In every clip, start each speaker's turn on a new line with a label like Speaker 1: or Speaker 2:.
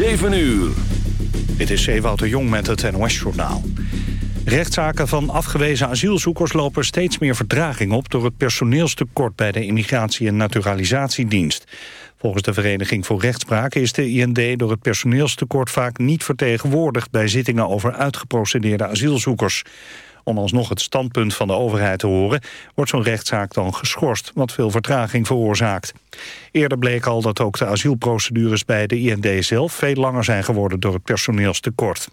Speaker 1: 7 uur.
Speaker 2: Dit is Ewout de Jong met het NOS-journaal. Rechtszaken van afgewezen asielzoekers lopen steeds meer verdraging op... door het personeelstekort bij de Immigratie- en Naturalisatiedienst. Volgens de Vereniging voor Rechtspraak is de IND door het personeelstekort vaak niet vertegenwoordigd... bij zittingen over uitgeprocedeerde asielzoekers. Om alsnog het standpunt van de overheid te horen... wordt zo'n rechtszaak dan geschorst, wat veel vertraging veroorzaakt. Eerder bleek al dat ook de asielprocedures bij de IND zelf... veel langer zijn geworden door het personeelstekort.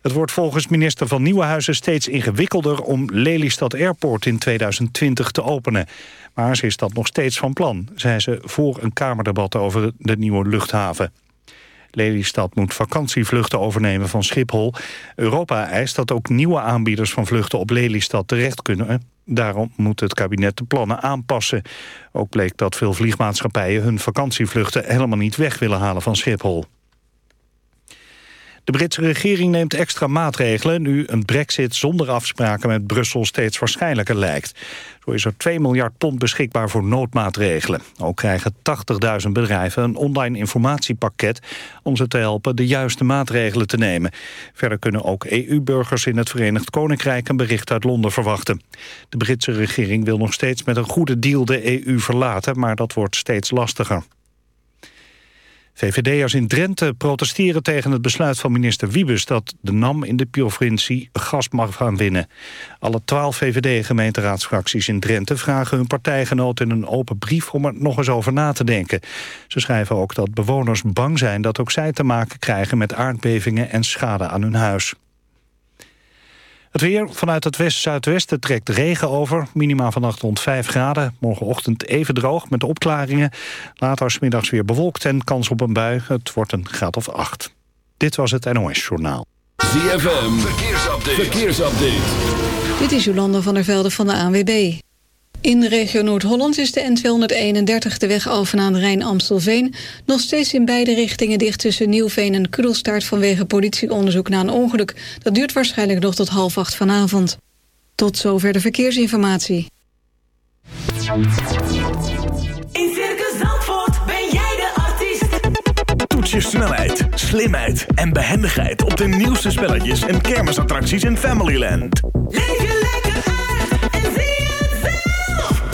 Speaker 2: Het wordt volgens minister van Nieuwenhuizen steeds ingewikkelder... om Lelystad Airport in 2020 te openen. Maar ze is dat nog steeds van plan, zei ze voor een Kamerdebat over de nieuwe luchthaven. Lelystad moet vakantievluchten overnemen van Schiphol. Europa eist dat ook nieuwe aanbieders van vluchten op Lelystad terecht kunnen. Daarom moet het kabinet de plannen aanpassen. Ook bleek dat veel vliegmaatschappijen hun vakantievluchten helemaal niet weg willen halen van Schiphol. De Britse regering neemt extra maatregelen... nu een brexit zonder afspraken met Brussel steeds waarschijnlijker lijkt. Zo is er 2 miljard pond beschikbaar voor noodmaatregelen. Ook krijgen 80.000 bedrijven een online informatiepakket... om ze te helpen de juiste maatregelen te nemen. Verder kunnen ook EU-burgers in het Verenigd Koninkrijk... een bericht uit Londen verwachten. De Britse regering wil nog steeds met een goede deal de EU verlaten... maar dat wordt steeds lastiger. VVD'ers in Drenthe protesteren tegen het besluit van minister Wiebes... dat de NAM in de provincie gas mag gaan winnen. Alle twaalf VVD-gemeenteraadsfracties in Drenthe... vragen hun partijgenoten in een open brief om er nog eens over na te denken. Ze schrijven ook dat bewoners bang zijn dat ook zij te maken krijgen... met aardbevingen en schade aan hun huis. Het weer vanuit het west-zuidwesten trekt regen over. Minima vannacht rond 5 graden. Morgenochtend even droog met opklaringen. Later smiddags weer bewolkt en kans op een bui. Het wordt een graad of 8. Dit was het NOS Journaal.
Speaker 1: ZFM, verkeersupdate. verkeersupdate.
Speaker 3: Dit is Jolanda van der Velde van de ANWB. In de regio Noord-Holland is de N231 de weg Alphen aan de Rijn-Amstelveen... nog steeds in beide richtingen dicht tussen Nieuwveen en Kudelstaart... vanwege politieonderzoek na een ongeluk. Dat duurt waarschijnlijk nog tot half acht vanavond. Tot zover de verkeersinformatie.
Speaker 4: In Circus Zandvoort ben jij de artiest.
Speaker 5: Toets je snelheid, slimheid en behendigheid... op de nieuwste spelletjes en kermisattracties in Familyland.
Speaker 4: Leef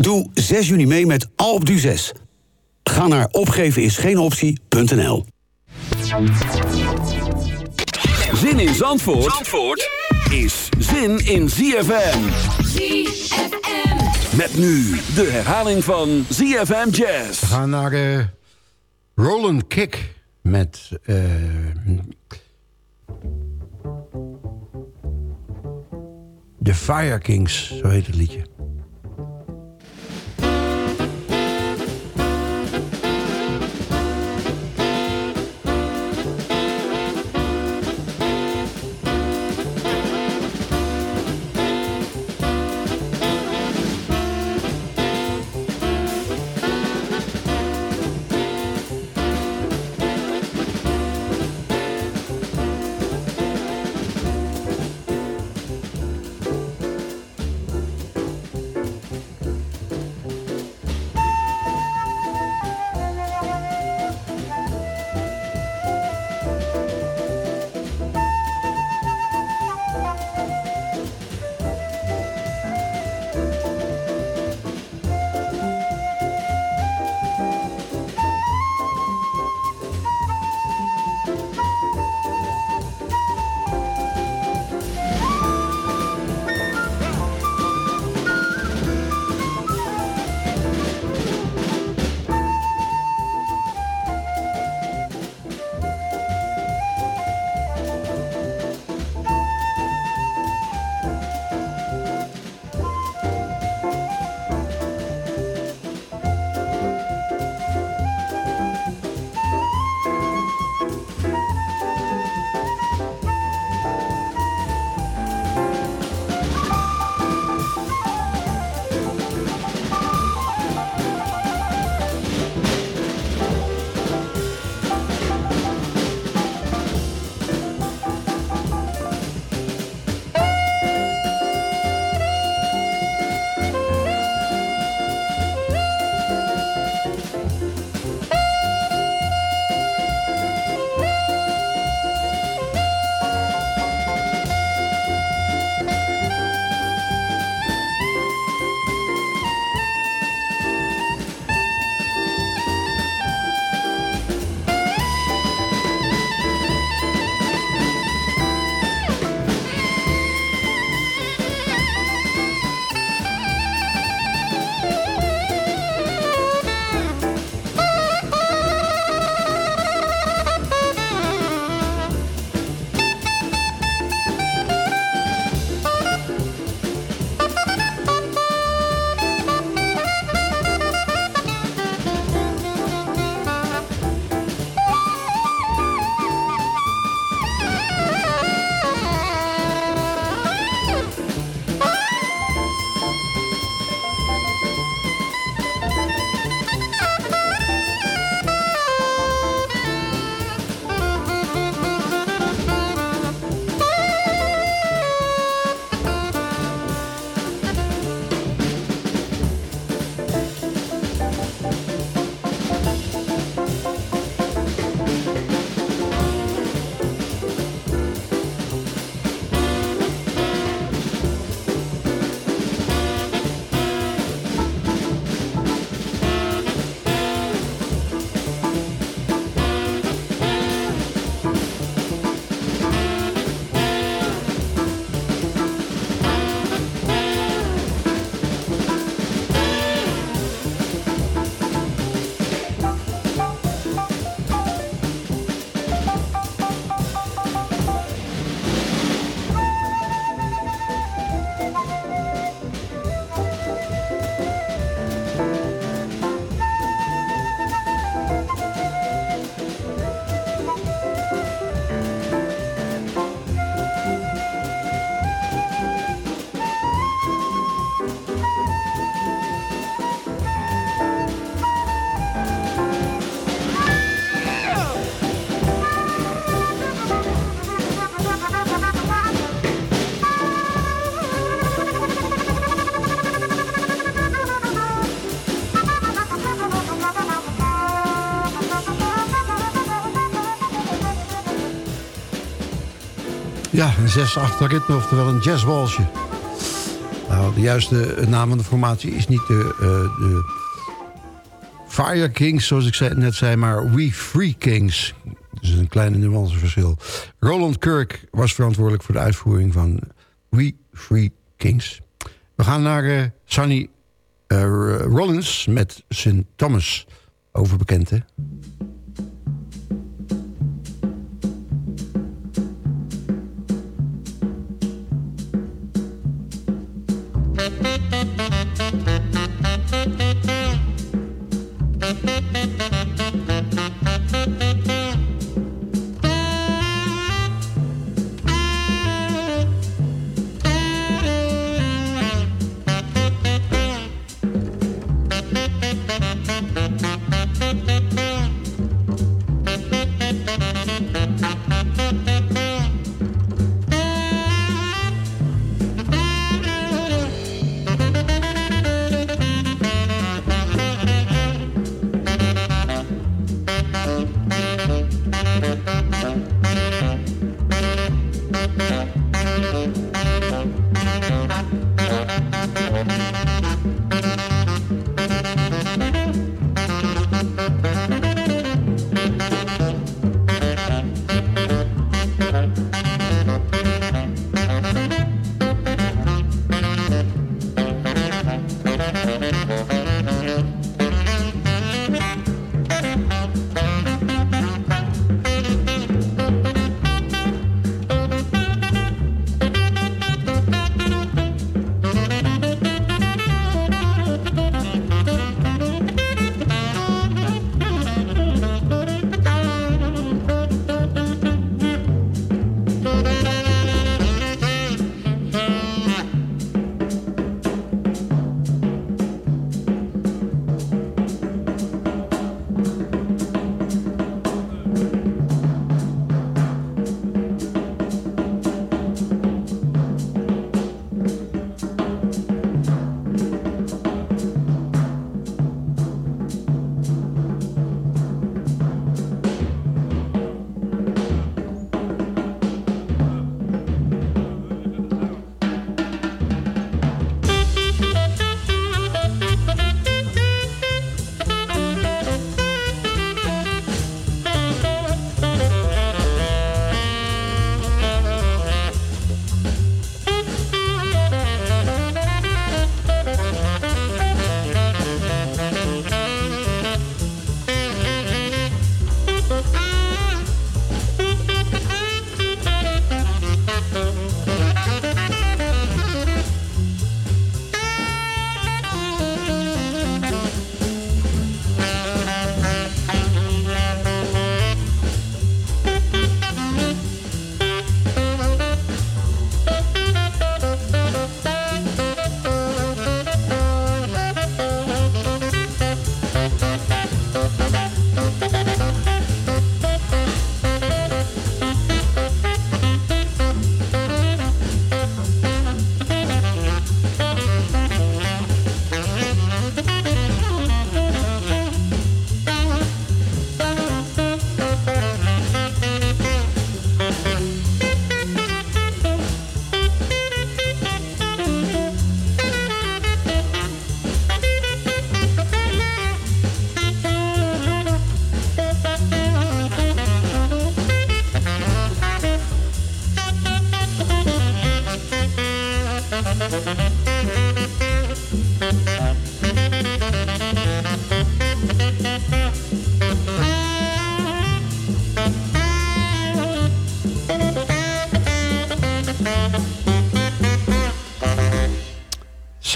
Speaker 6: Doe 6 juni mee met Alpe d'Huez. Ga naar opgevenisgeenoptie.nl
Speaker 1: Zin in Zandvoort, Zandvoort is zin in ZFM.
Speaker 4: ZFM.
Speaker 1: Met nu de herhaling van ZFM Jazz.
Speaker 7: We gaan naar eh Roland Kick met... eh The Fire Kings, zo heet het liedje. Ja, een 6-8 ritme, oftewel een jazzwalsje. Nou, de juiste naam van de formatie is niet de, uh, de Fire Kings, zoals ik net zei, maar We Free Kings. Dus een kleine nuanceverschil. Roland Kirk was verantwoordelijk voor de uitvoering van We Free Kings. We gaan naar uh, Sonny uh, Rollins met St. Thomas. Overbekend, hè?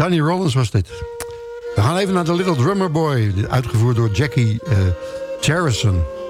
Speaker 7: Sonny Rollins was dit. We gaan even naar The Little Drummer Boy. Uitgevoerd door Jackie uh.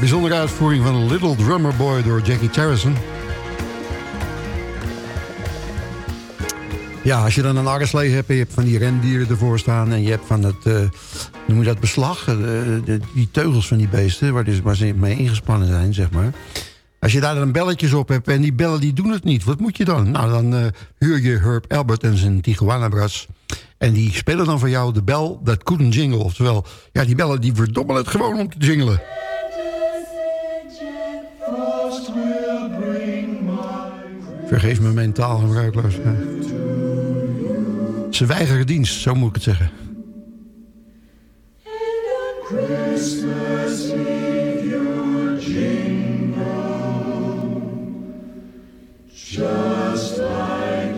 Speaker 7: Bijzondere uitvoering van Little Drummer Boy door Jackie Harrison. Ja, als je dan een arreslee hebt en je hebt van die rendieren ervoor staan... en je hebt van het, uh, noem je dat, beslag, de, die teugels van die beesten... Waar, dus, waar ze mee ingespannen zijn, zeg maar... Als je daar dan belletjes op hebt en die bellen die doen het niet, wat moet je dan? Nou, dan uh, huur je Herb Albert en zijn Tijuana en die spelen dan voor jou de bel dat couldn't jingle. Oftewel, ja, die bellen die verdommelen het gewoon om te jingelen. Vergeef me mijn taalgebruikloos. Ze weigeren dienst, zo moet ik het zeggen.
Speaker 4: Just like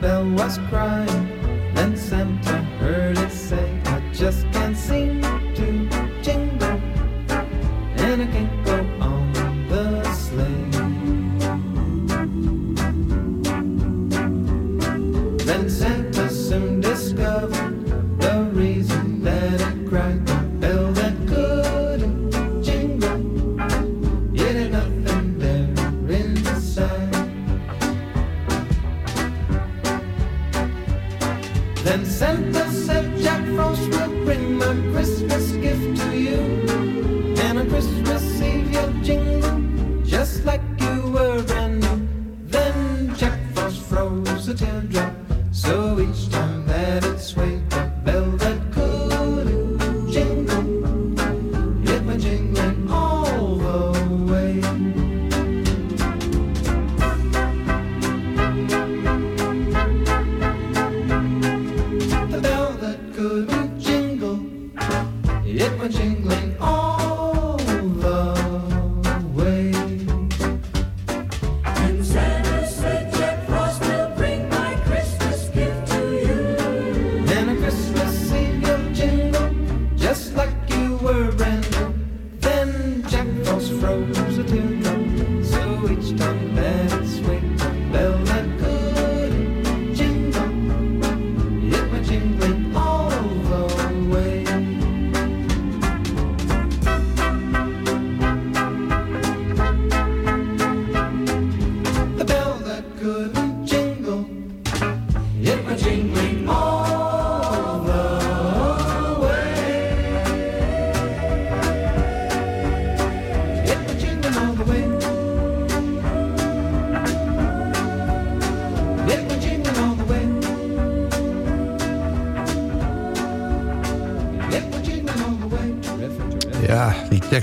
Speaker 8: bell was crying, then Santa heard it say, I just can't seem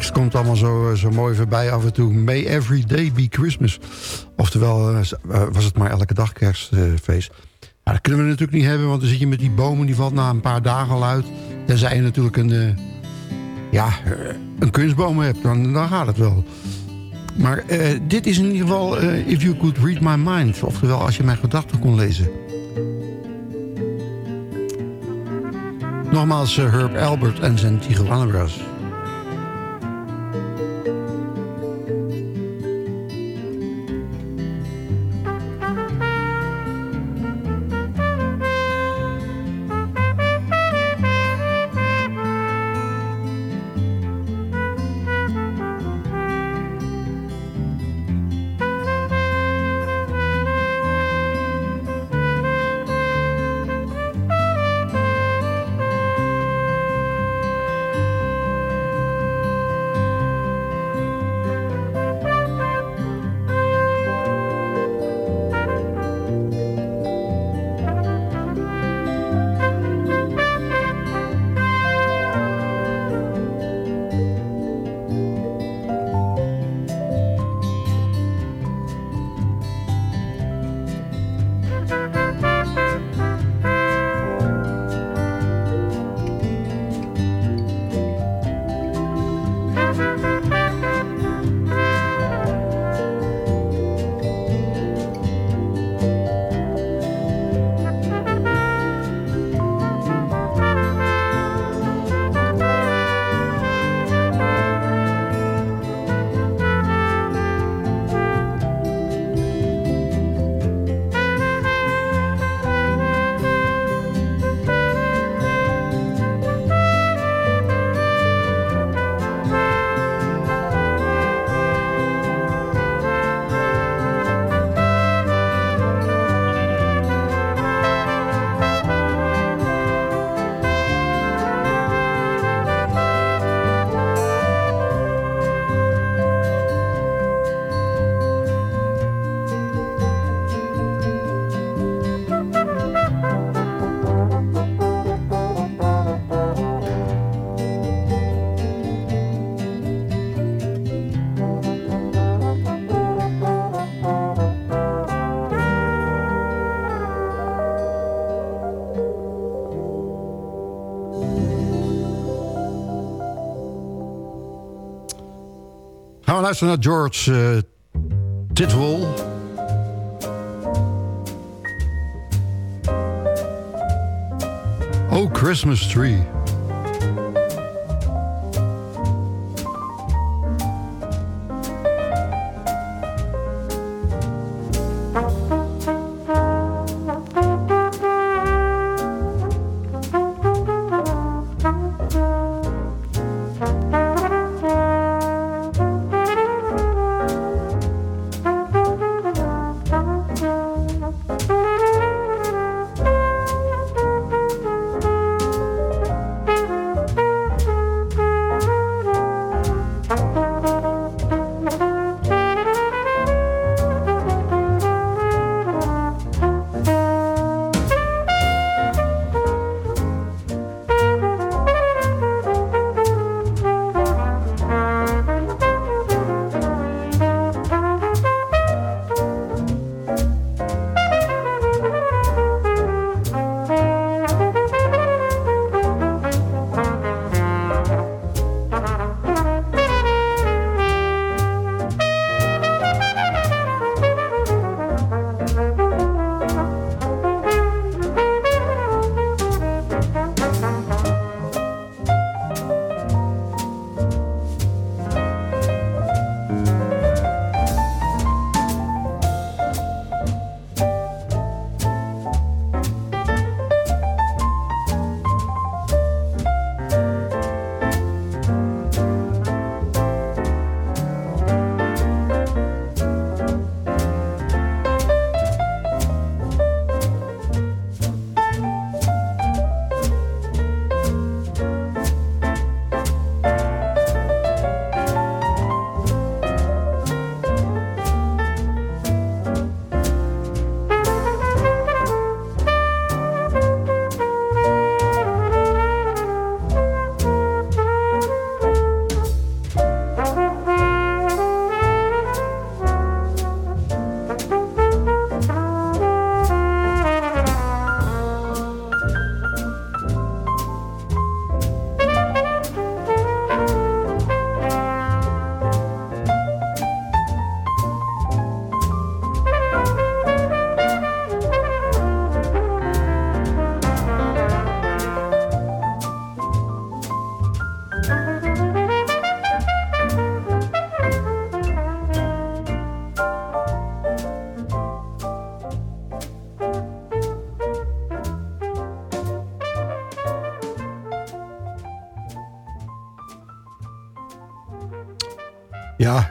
Speaker 7: tekst komt allemaal zo, zo mooi voorbij af en toe. May every day be Christmas. Oftewel, eh, eh, was het maar elke dag kerstfeest. Dat kunnen we natuurlijk niet hebben, want dan zit je met die bomen... die valt na een paar dagen al uit. Tenzij je natuurlijk een, eh, ja, eh, een kunstboom hebt, dan, dan gaat het wel. Maar eh, dit is in ieder geval eh, If You Could Read My Mind. Oftewel, als je mijn gedachten kon lezen. Nogmaals eh, Herb Albert en zijn Tijuana Brass. Luisteren naar George eh Titwell. Oh, Christmas Tree.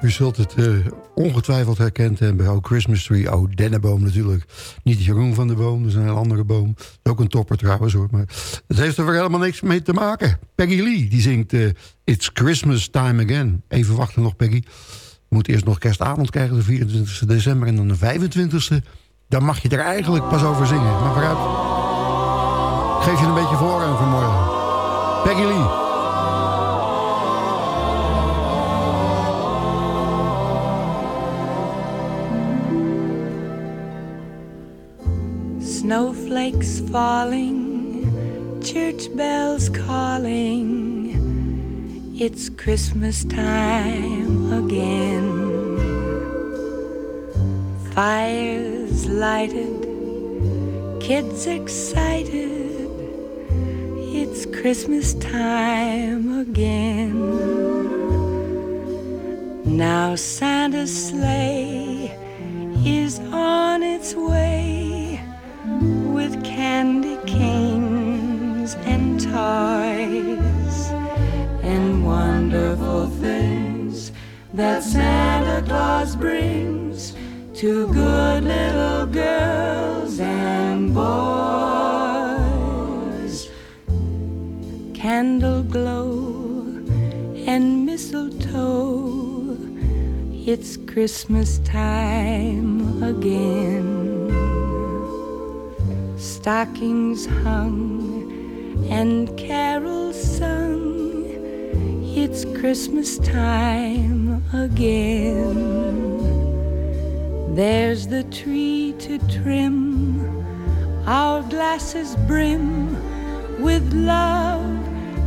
Speaker 7: U zult het eh, ongetwijfeld herkend hebben. Oh, Christmas Tree, oh, dennenboom natuurlijk. Niet Jeroen van de Boom, dat is een andere boom. Ook een topper trouwens hoor. Maar het heeft er weer helemaal niks mee te maken. Peggy Lee, die zingt eh, It's Christmas Time Again. Even wachten nog, Peggy. Je moet eerst nog kerstavond krijgen, de 24 december. En dan de 25e. Dan mag je er eigenlijk pas over zingen. Maar vooruit. Geef je een beetje voor aan vanmorgen. Peggy Lee.
Speaker 9: Snowflakes falling, church bells calling. It's Christmas time again. Fires lighted, kids excited. It's Christmas time again. Now Santa's sleigh is on its way and wonderful things that Santa Claus brings to good little girls and boys. Candle glow and mistletoe, it's Christmas time again stockings hung and carols sung. It's Christmas time again. There's the tree to trim, our glasses brim with love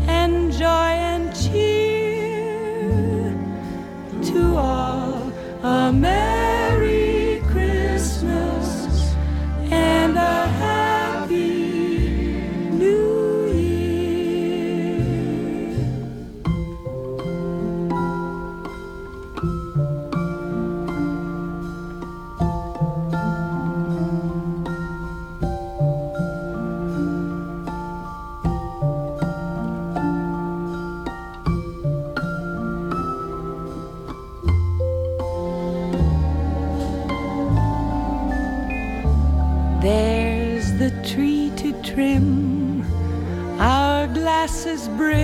Speaker 9: and joy and cheer to all a Merry Christmas and a glasses brim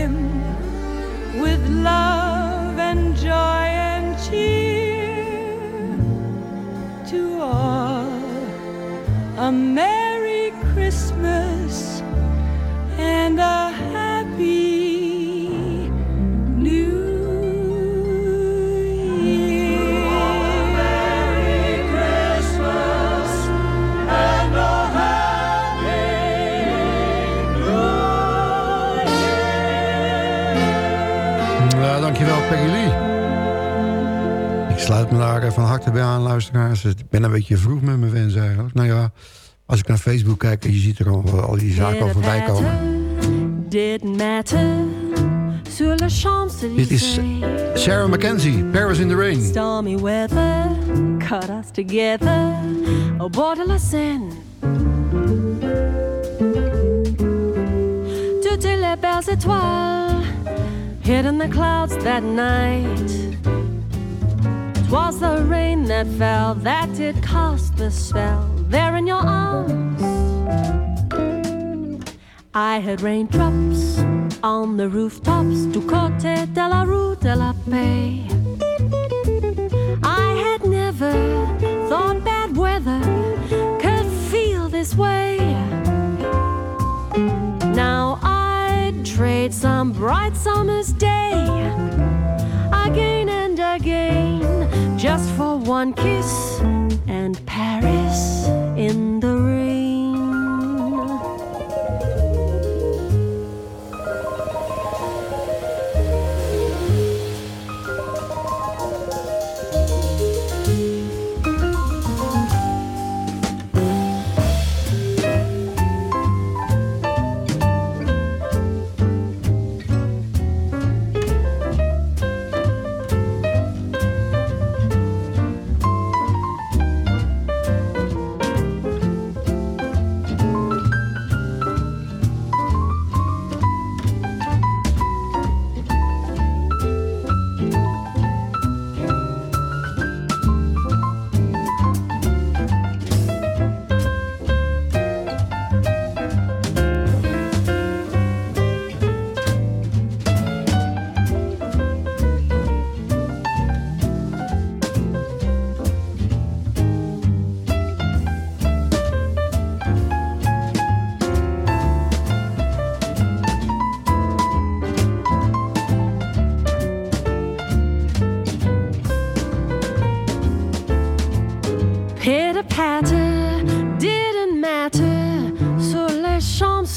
Speaker 7: aan, luisteraars. Ik ben een beetje vroeg met mijn wens eigenlijk. Nou ja, als ik naar Facebook kijk en je ziet er al, al die zaken al voorbij komen. Dit is. Sarah Mackenzie, Paris in the Rain.
Speaker 10: Stormy weather cut us together. Au bord de la Seine. Toutes les belles étoiles hid in the clouds that night. Twas the rain that fell that did cast the spell there in your arms. I had raindrops on the rooftops du côté de la rue de la Paix. One kiss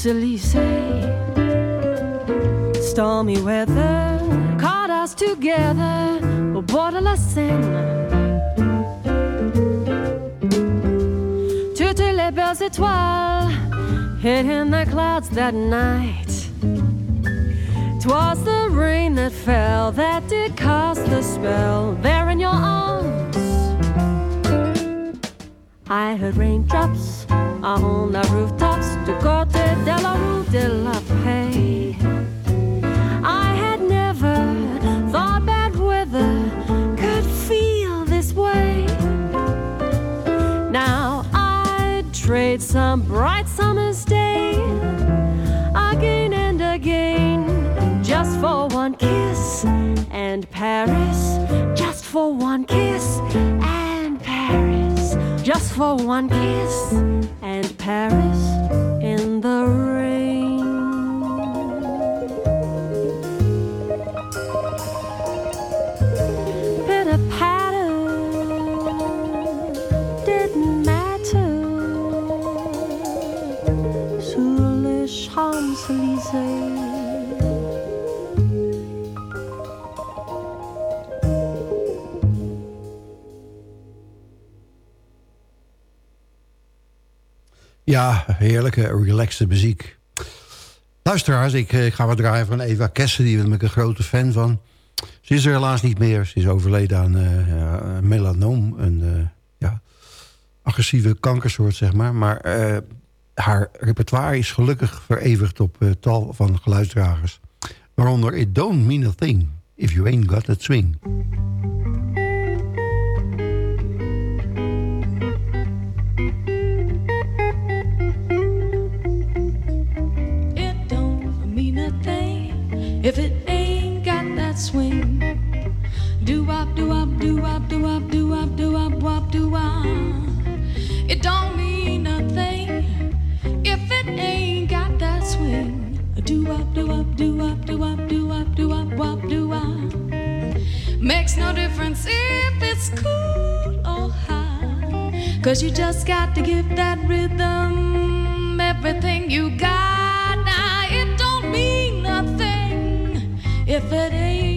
Speaker 10: Champs-Élysées. Stormy weather caught us together au bord de la Seine. Toutes les belles étoiles hid in the clouds that night. Twas the rain that fell that did cast the spell there in your arms. I heard raindrops on the rooftops du côté de la rue de la Paix. I had never thought bad weather could feel this way. Now I'd trade some bright summer's day again and again just for one kiss and Paris just for one kiss for one kiss and Paris in the rain
Speaker 7: Ja, heerlijke, relaxte muziek. Luisteraars, ik, eh, ik ga wat draaien van Eva Kessen. Die ben ik een grote fan van. Ze is er helaas niet meer. Ze is overleden aan ja, melanoom. Een eh, ja, agressieve kankersoort, zeg maar. Maar haar repertoire is gelukkig vereeuwigd op tal van geluidsdragers. Waaronder It Don't Mean a Thing If You Ain't Got That Swing.
Speaker 11: If it ain't got that swing. Do wop, do wop, do wop, do wop, do wop, do wop, wop, do wop. It don't mean a thing if it ain't got that swing. Do wop, do wop, do wop, do wop, do wop, do wop, wop, do wop. Makes no difference if it's cool or high. Cause you just got to give that rhythm everything you got. If it ain't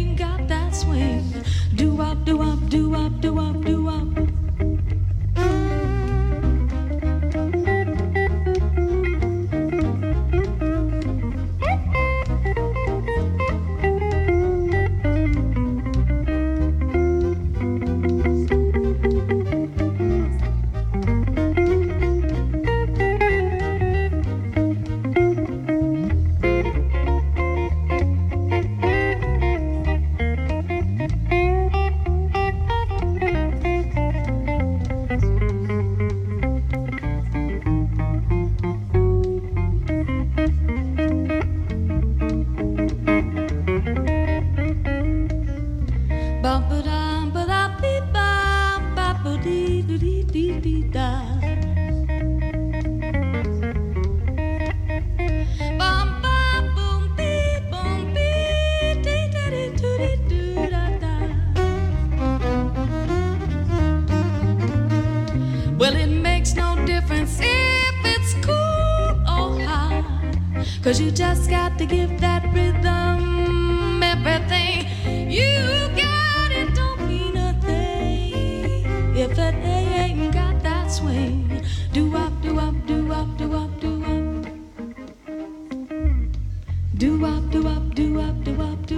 Speaker 11: Do up, do up, do up, do up, do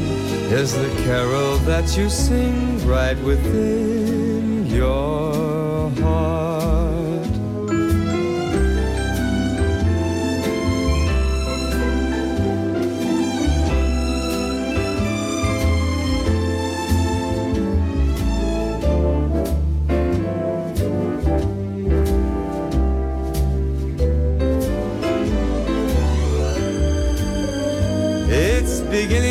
Speaker 12: is the carol that you sing right within your heart. It's beginning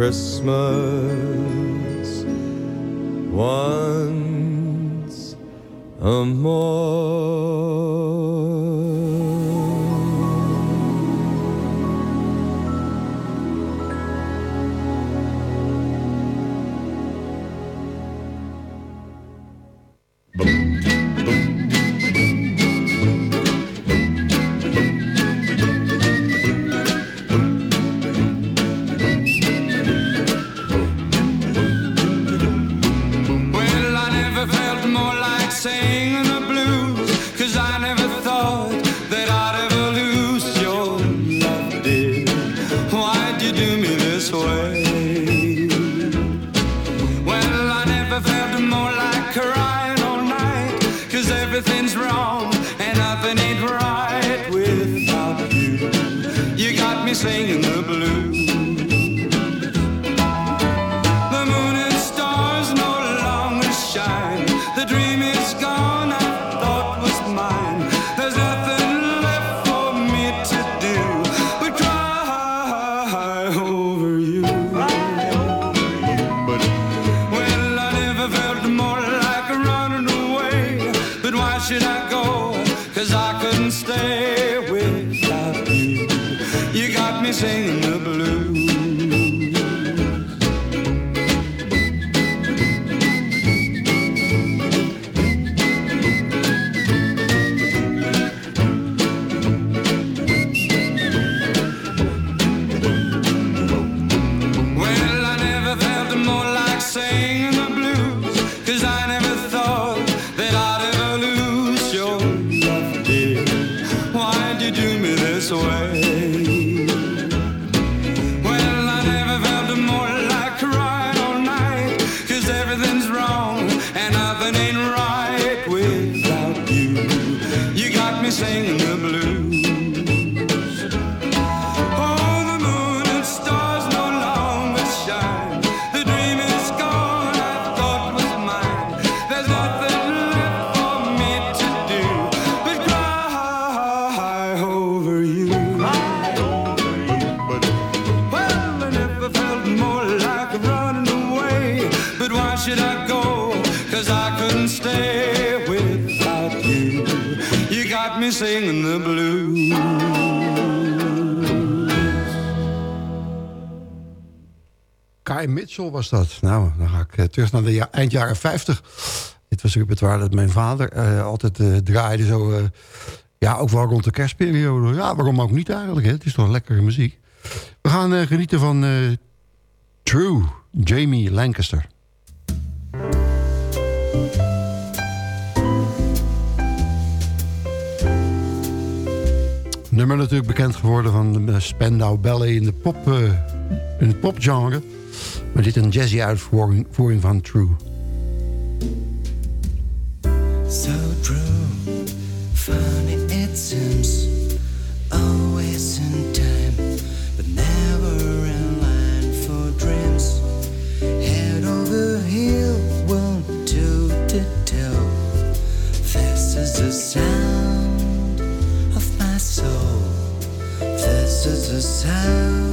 Speaker 12: Christmas once a
Speaker 13: Well,
Speaker 7: Guy Mitchell was dat. Nou, dan ga ik eh, terug naar de ja eind jaren 50. Dit was een repertoire dat mijn vader eh, altijd eh, draaide. Zo, ja, ook wel rond de kerstperiode. Ja, waarom ook niet eigenlijk? Hè? Het is toch lekkere muziek. We gaan genieten van True, Jamie Lancaster. Nummer natuurlijk bekend geworden van de Spandau Ballet in, de pop, in het popgenre. Maar dit is een jazzy uitvoering van True.
Speaker 14: So true, funny it seems Always in time, but never in line for dreams. Head over heel, do to tell This is the sound of my soul. This is the sound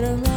Speaker 11: Don't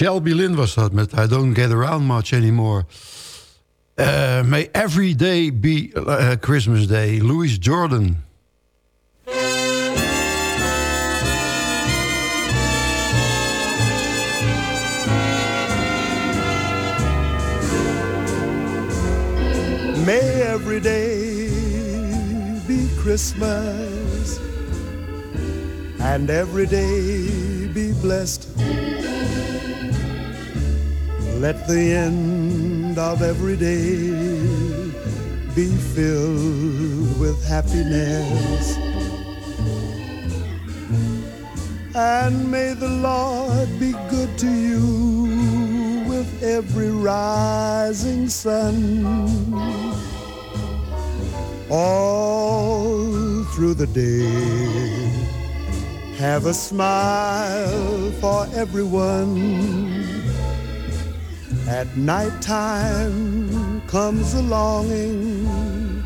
Speaker 7: Shelby Lynn was dat met I Don't Get Around Much Anymore. Uh, may every day be uh, Christmas Day. Louis Jordan.
Speaker 15: May every day be Christmas and every day be blessed. Let the end of every day be filled with happiness. And may the Lord be good to you with every rising sun. All through the day, have a smile for everyone. At night time comes a longing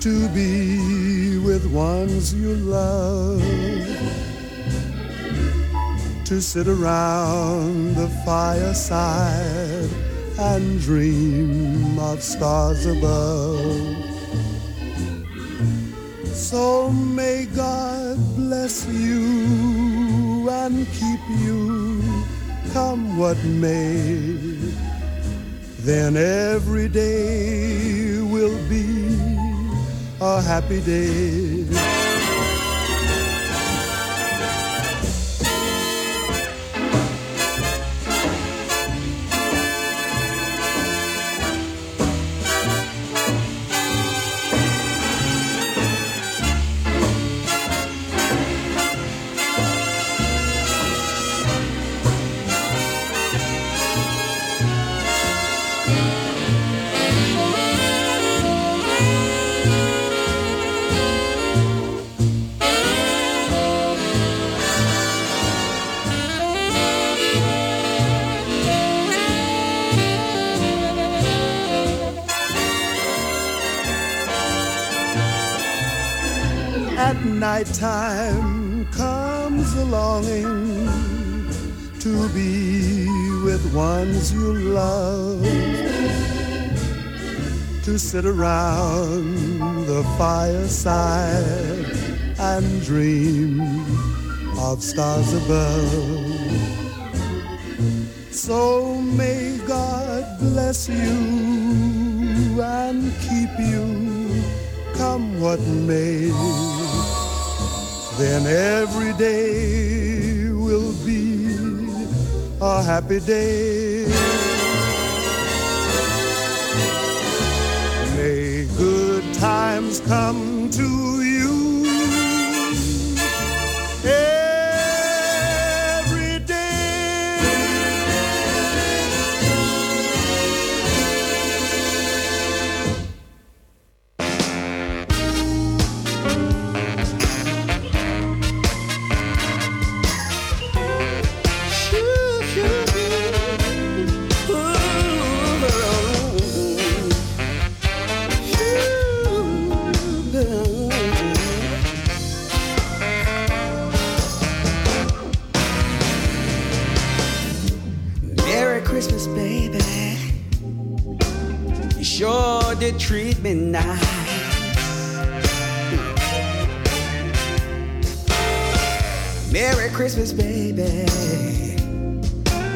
Speaker 15: to be with ones you love to sit around the fireside and dream of stars above. So may God bless you and keep you, come what may. Then every day will be a happy day. At night time comes a longing to be with ones you love, to sit around the fireside and dream of stars above. So may God bless you and keep you, come what may. Then every day will be a happy day. May good times come to you.
Speaker 16: treat me nice. Merry Christmas, baby.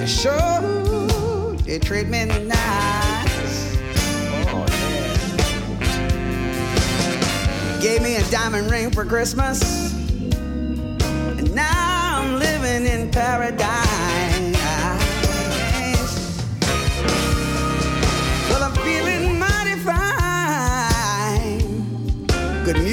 Speaker 16: Sure they treat me nice. Oh, yeah. Gave me a diamond ring for Christmas. And now I'm living in paradise.